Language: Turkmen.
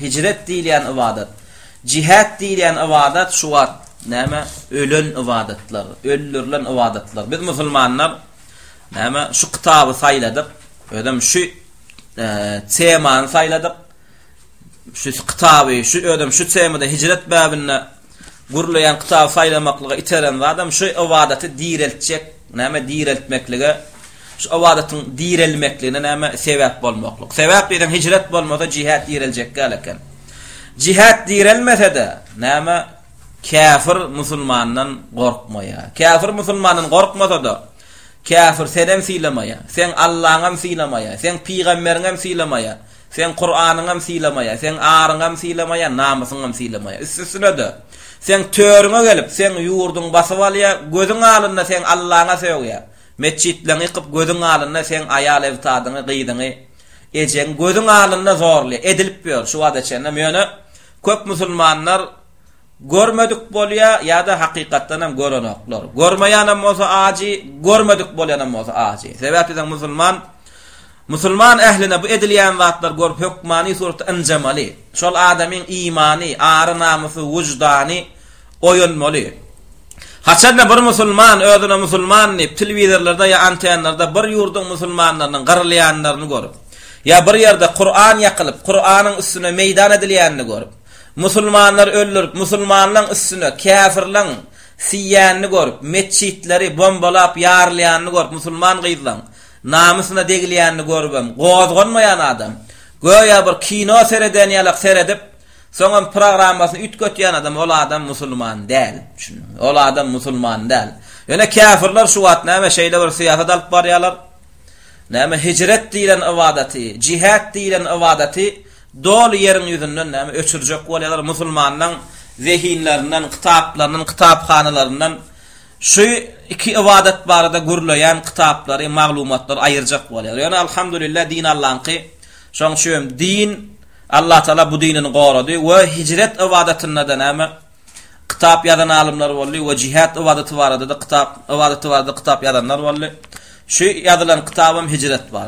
Hijret diýilýän ybadat, jihad diýilýän ybadat şu wagt näme ölen ybadatlar, öldürilen ybadatlar. Biz musulmanlar näme şu kitaby saýladyk, özem şu temany saýladyk. Şu kitaby, şu özem şu temada hijret bäbinde Gürleýän kitaby saýlamaklyga iteren zadam şu ybadaty direltjek, näme direltmeklige, şu ybadatyň direlmekligine näme sebäp bolmaklyk. Sebäp diýseň hijret bolmasa jihad direljek däl eken. Jihad direlmese-de, näme käfir musulmandan gorkmaýa. Käfir musulmandan gorkmasa-da, käfir senem sylamaýa, seň Allaňam sylamaýa, seň pygamberiňem sylamaýa. Seň Kuranyňam sylamaýar, seň aryňam sylamaýar, namysyňam sylamaýar. Üsti-üstüne-de, seň törüňe gelip, seň ýurduňy basyp alýar, gözüň alynda seň Allaňa sögýär. Metjitleňi ýykyp, gözüň alynda seň aýal-ebtadyňy, gyzyňy, ejeňi gözüň alynda zorlaýar. Edilip ýör şu wagta çenli. Ýöne köp musulmanlar Görmedik bolýa ýa-da hakykatdanam görenoklar. Görmeýänem bolsa ajy, görmedik bolýanam bolsa ajy. Sebäp biziň musulman musulman ähline bu edilýän zatlar görüp hökmany suratda ynjamaly. Şol adamyň imany, ary-namysy, wyždany oýanmaly. Haçanda bir musulman özüne musulman diýip telewizorlarda ýa antenlarda bir ýurduň musulmanlarynyň gyrylýanlaryny görüp, ýa bir ýerde Kuran ýakylyp, Kuranyň üstüne meýdan edilýänini görüp, Musulmanlar öldürip, musulmanlaň üstüne käfirlaň siýýänini görüp, metjitleri bombalap ýarylýanyny görüp, musulman gyzlaň namysyna degilýänini görübem gozganmaýan adam, göýä bir kino sereden ýalak seredip, soňam programmasyny üýtgetýän adam, ol adam musulman däl. Düşündiňizmi? Ol adam musulman däl. Ýöne käfirler şu wagt näme şeýle bir syýasat alyp barýarlar. Näme hijret diýlen ybadaty, jihat diýlen ybadaty Doly ýeriň ýüzünden näme, öçürjek bolýalar, musulmanlaň zehinlerinden, kitaplaryndan, kitaphanalaryndan şu iki ybadat barada gürleýän kitaplary, maglumatlary aýyrjak bolýalar. Ýöne Alhamdulillah din Allaňky, şoň üçin hem din, Allatagala bu dinini gorady we hijret ybadatynda-da näme, kitap ýazan alymlar boldy we jihat ybadaty barada-da kitap, ybadaty barada kitap ýazanlar boldy. Şu ýazylan kitap hem hijret barada.